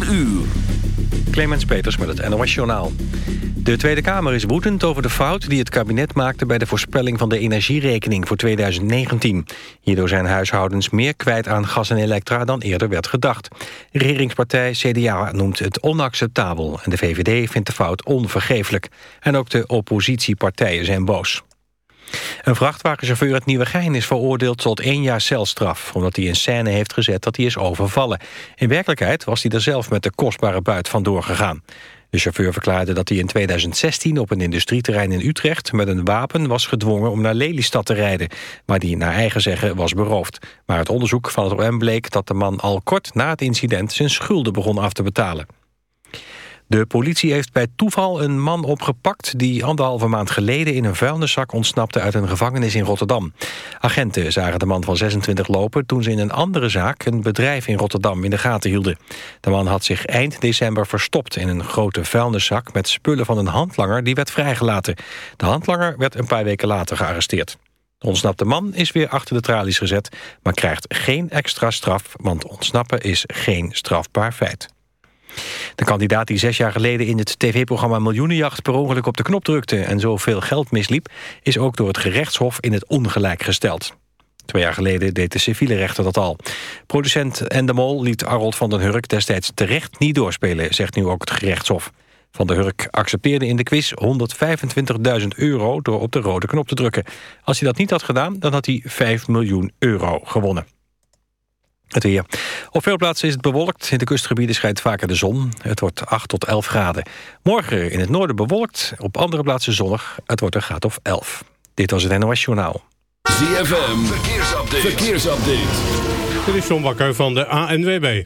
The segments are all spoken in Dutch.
4 uur. Clemens Peters met het NOS Journaal. De Tweede Kamer is woedend over de fout die het kabinet maakte... bij de voorspelling van de energierekening voor 2019. Hierdoor zijn huishoudens meer kwijt aan gas en elektra... dan eerder werd gedacht. regeringspartij CDA noemt het onacceptabel... en de VVD vindt de fout onvergeeflijk. En ook de oppositiepartijen zijn boos. Een vrachtwagenchauffeur uit Nieuwegein is veroordeeld tot één jaar celstraf... omdat hij een scène heeft gezet dat hij is overvallen. In werkelijkheid was hij er zelf met de kostbare buit vandoor gegaan. De chauffeur verklaarde dat hij in 2016 op een industrieterrein in Utrecht... met een wapen was gedwongen om naar Lelystad te rijden... waar hij naar eigen zeggen was beroofd. Maar het onderzoek van het OM bleek dat de man al kort na het incident... zijn schulden begon af te betalen. De politie heeft bij toeval een man opgepakt... die anderhalve maand geleden in een vuilniszak ontsnapte... uit een gevangenis in Rotterdam. Agenten zagen de man van 26 lopen... toen ze in een andere zaak een bedrijf in Rotterdam in de gaten hielden. De man had zich eind december verstopt in een grote vuilniszak... met spullen van een handlanger die werd vrijgelaten. De handlanger werd een paar weken later gearresteerd. De ontsnapte man is weer achter de tralies gezet... maar krijgt geen extra straf, want ontsnappen is geen strafbaar feit. De kandidaat die zes jaar geleden in het tv-programma Miljoenenjacht... per ongeluk op de knop drukte en zoveel geld misliep... is ook door het gerechtshof in het ongelijk gesteld. Twee jaar geleden deed de civiele rechter dat al. Producent Endemol liet Arold van den Hurk destijds terecht niet doorspelen... zegt nu ook het gerechtshof. Van der Hurk accepteerde in de quiz 125.000 euro door op de rode knop te drukken. Als hij dat niet had gedaan, dan had hij 5 miljoen euro gewonnen. Het weer. Op veel plaatsen is het bewolkt. In de kustgebieden schijnt vaker de zon. Het wordt 8 tot 11 graden. Morgen in het noorden bewolkt. Op andere plaatsen zonnig. Het wordt een graad of 11. Dit was het NOS Journaal. ZFM. Verkeersupdate. Verkeersupdate. Dit is John Bakker van de ANWB.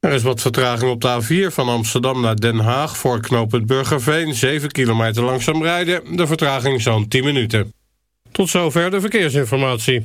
Er is wat vertraging op de A4 van Amsterdam naar Den Haag... voor knooppunt Burgerveen. 7 kilometer langzaam rijden. De vertraging zo'n 10 minuten. Tot zover de verkeersinformatie.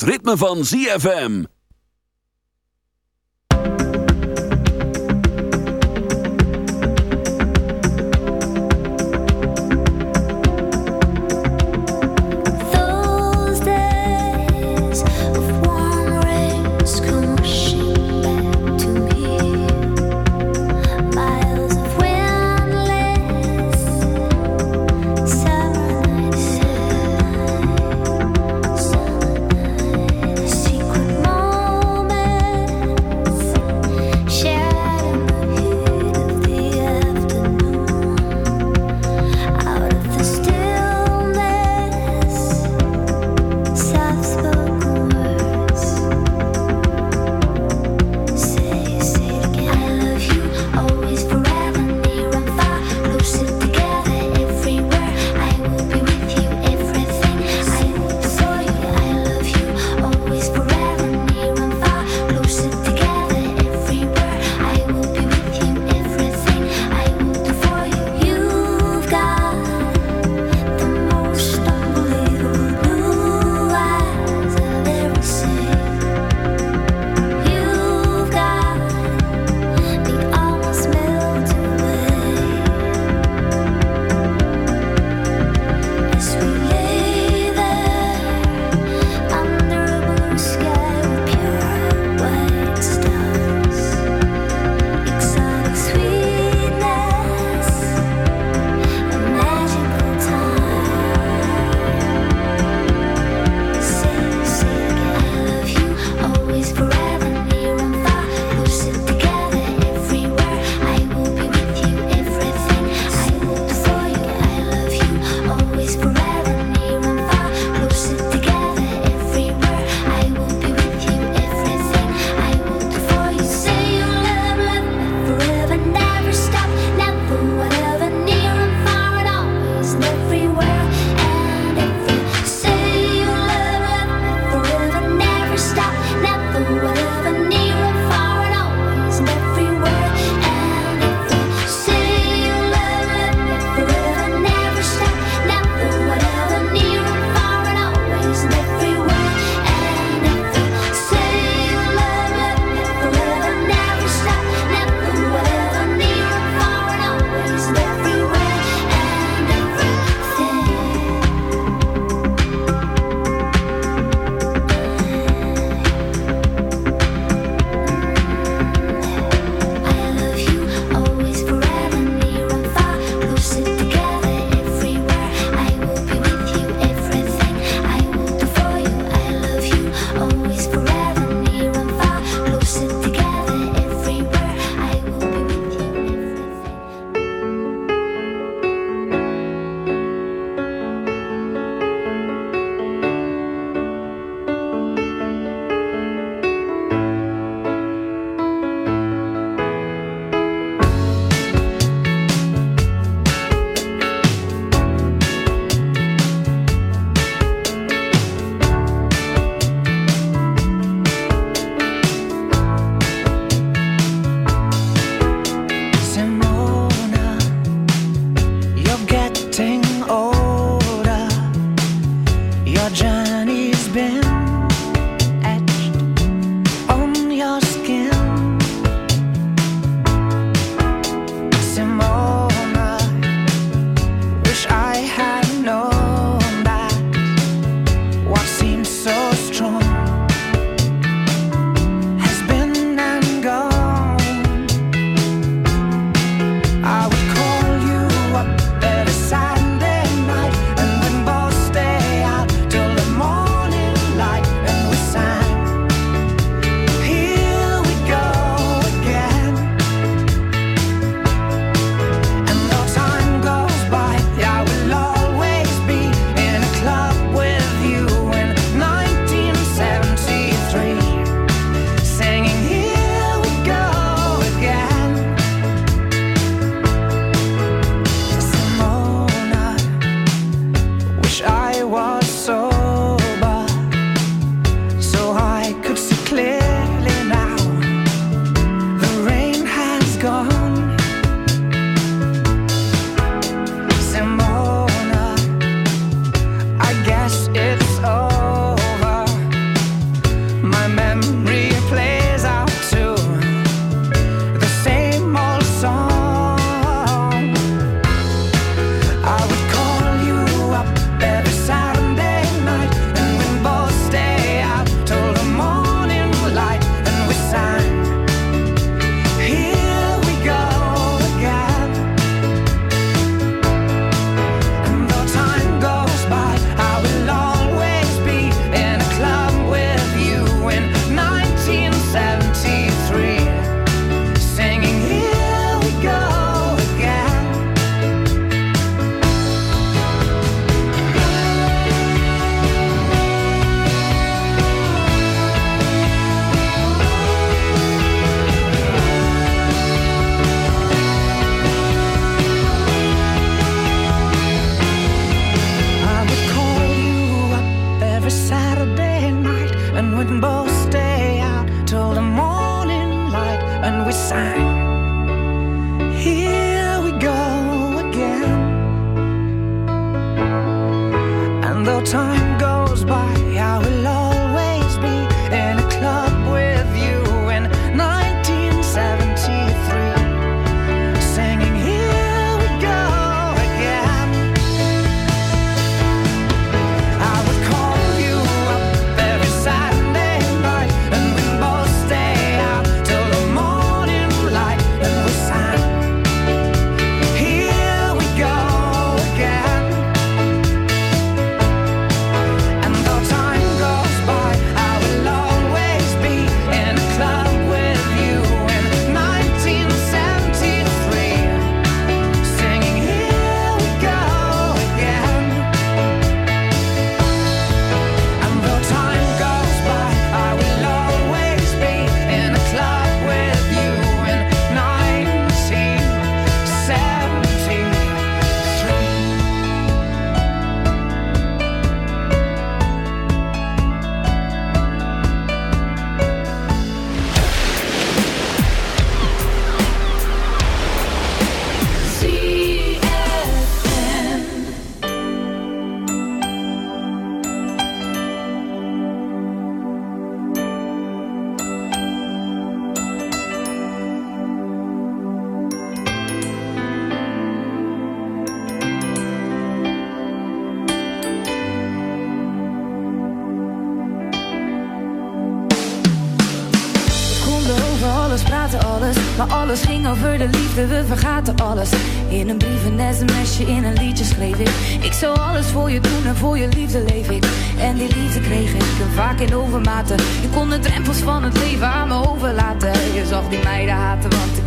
het ritme van ZFM.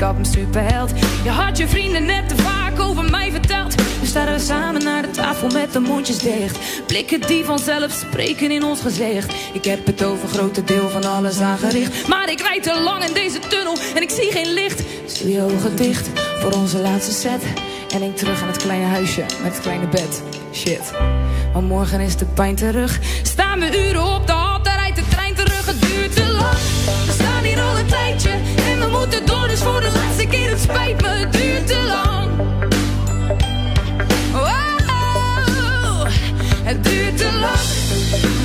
Ik had een superheld. Je had je vrienden net te vaak over mij verteld. We staan samen naar de tafel met de mondjes dicht. Blikken die vanzelf spreken in ons gezicht. Ik heb het over grote deel van alles aangericht. Maar ik rijd te lang in deze tunnel en ik zie geen licht. Doe je ogen dicht voor onze laatste set. En denk terug aan het kleine huisje met het kleine bed. Shit. Maar morgen is de pijn terug. Staan we uren op de voor de laatste keer. Het spijt me, het duurt te lang. Wow, het duurt te lang.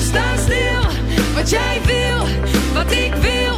Staan stil. Wat jij wil, wat ik wil,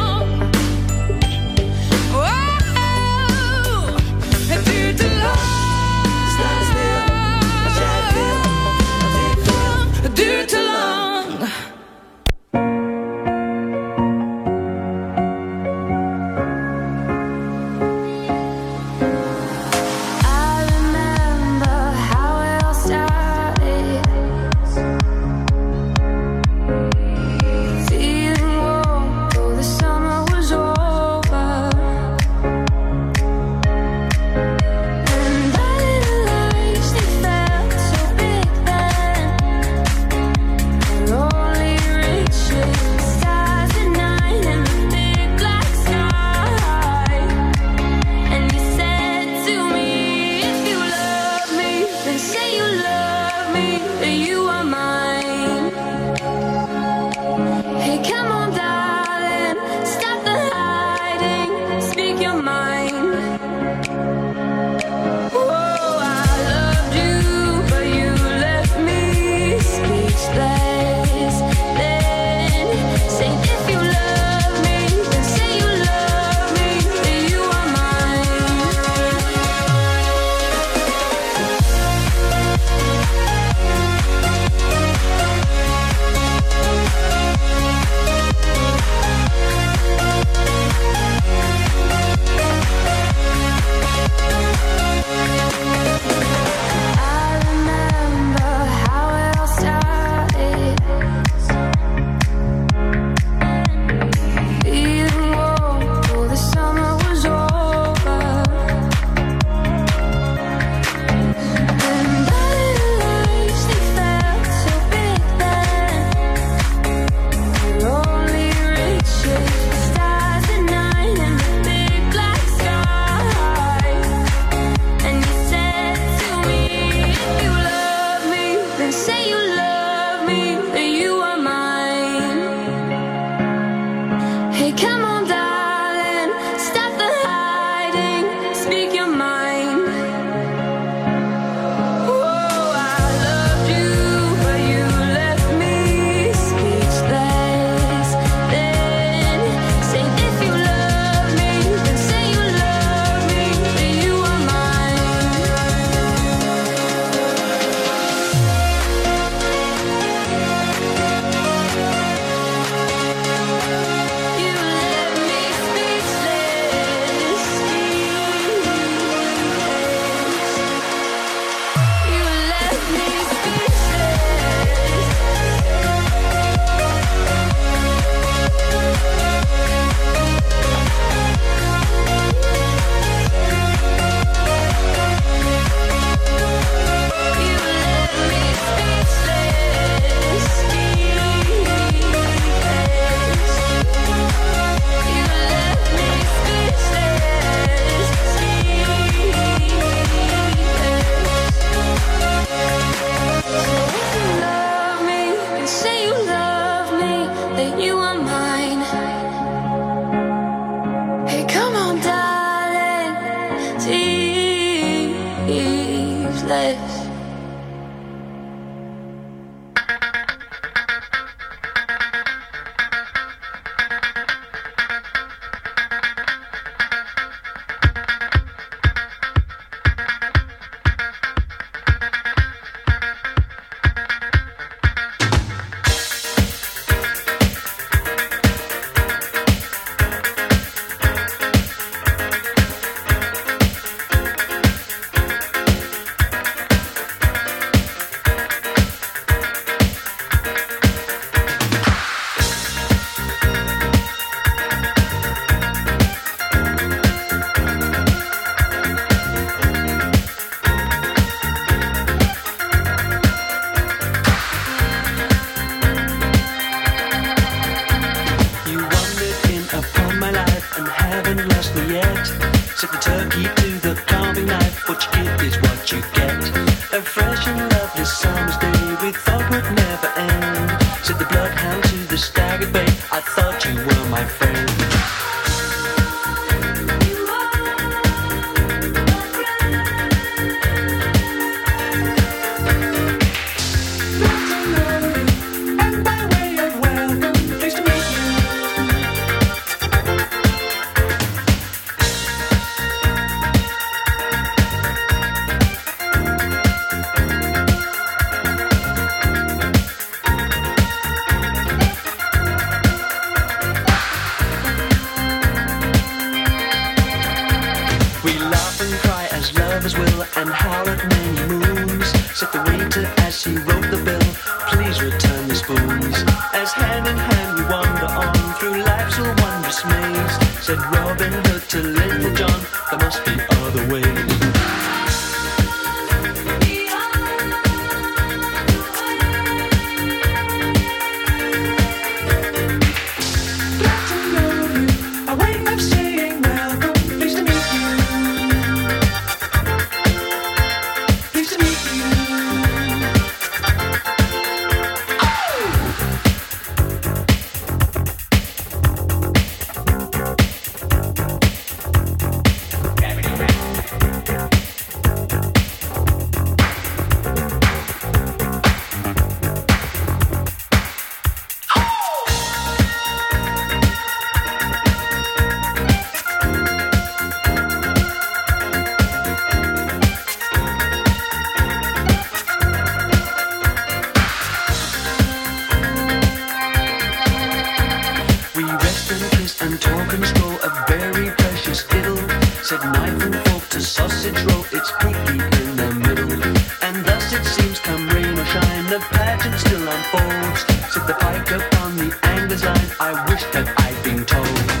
I wish that I'd been told.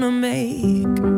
gonna make.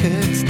could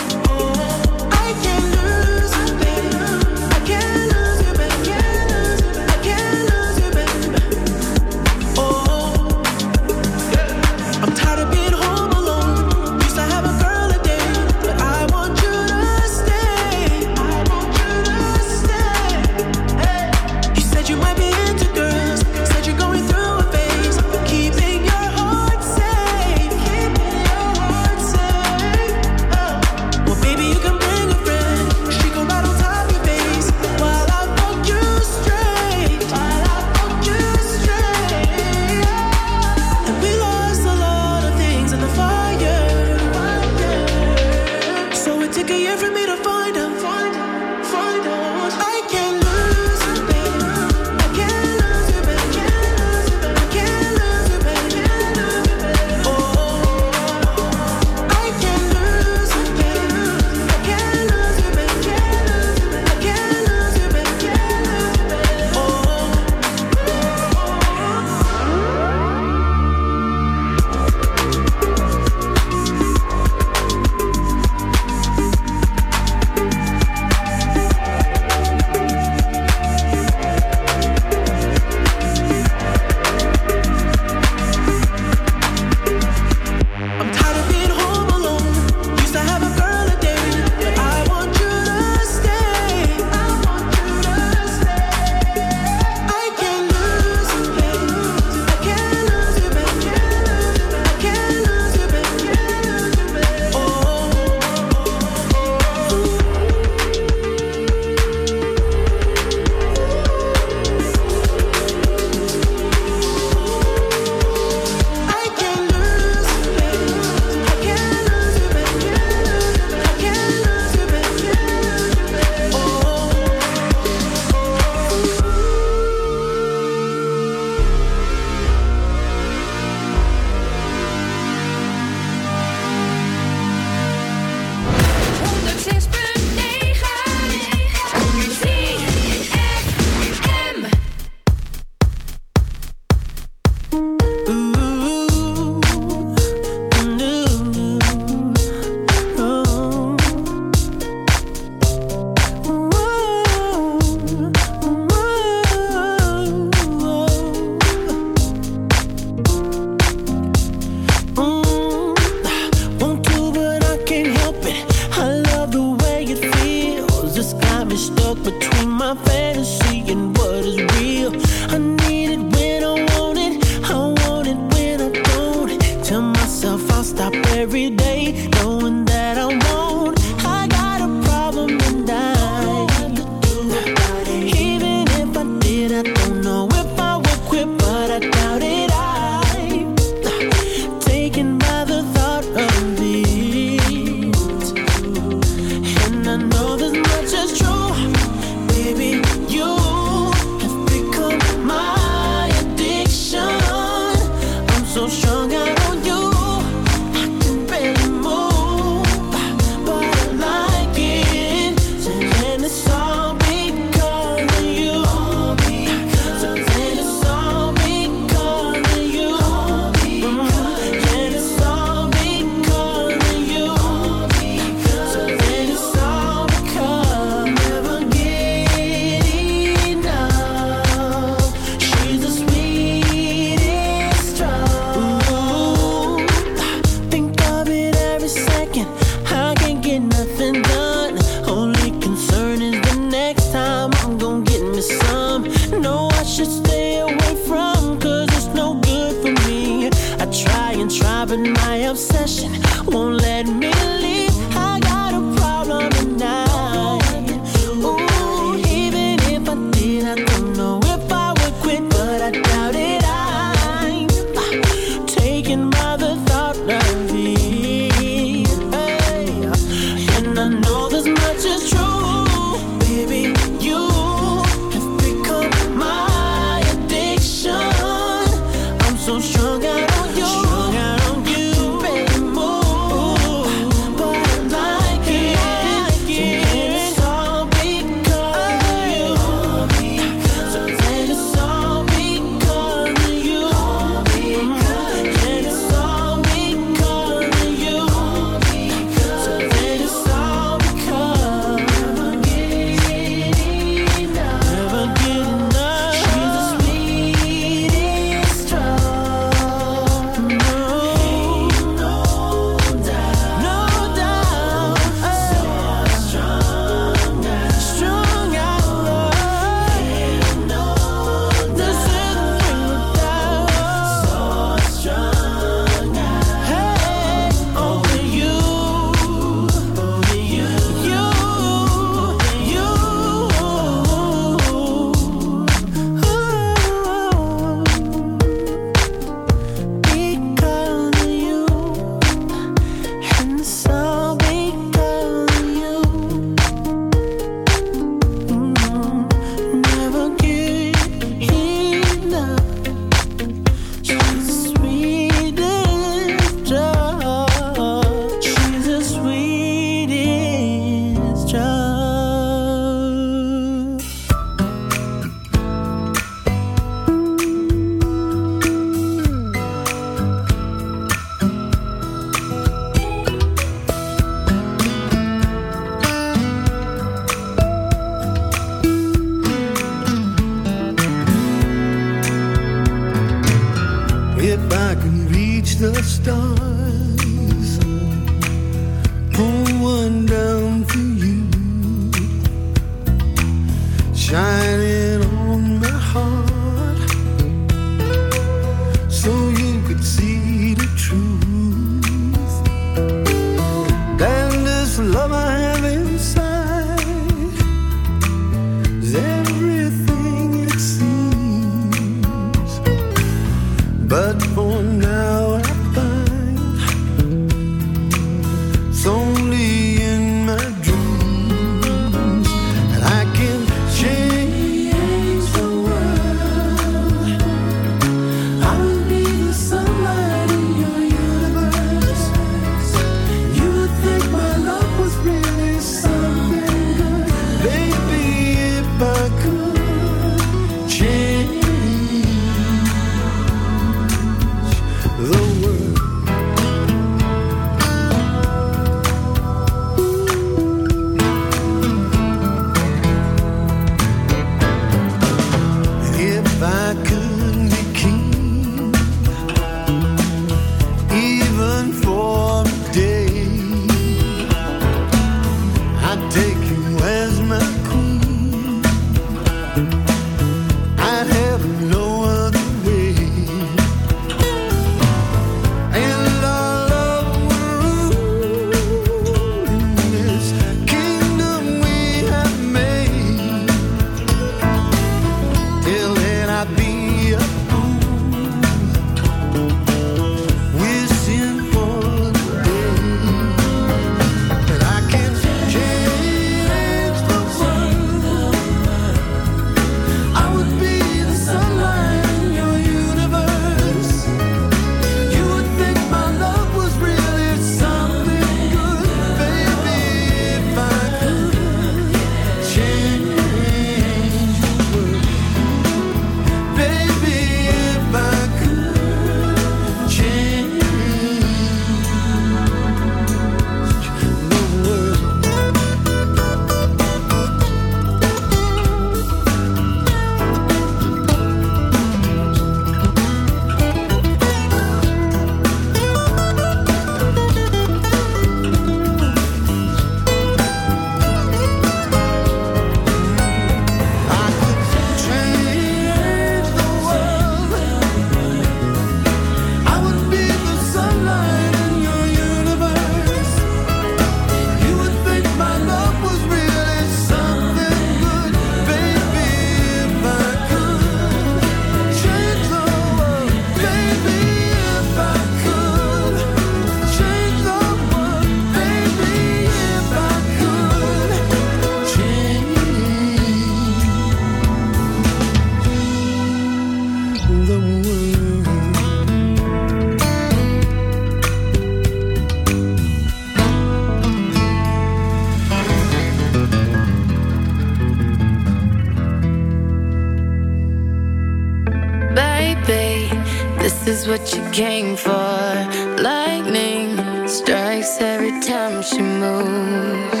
she moves.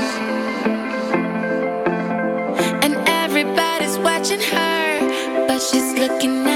And everybody's watching her, but she's looking at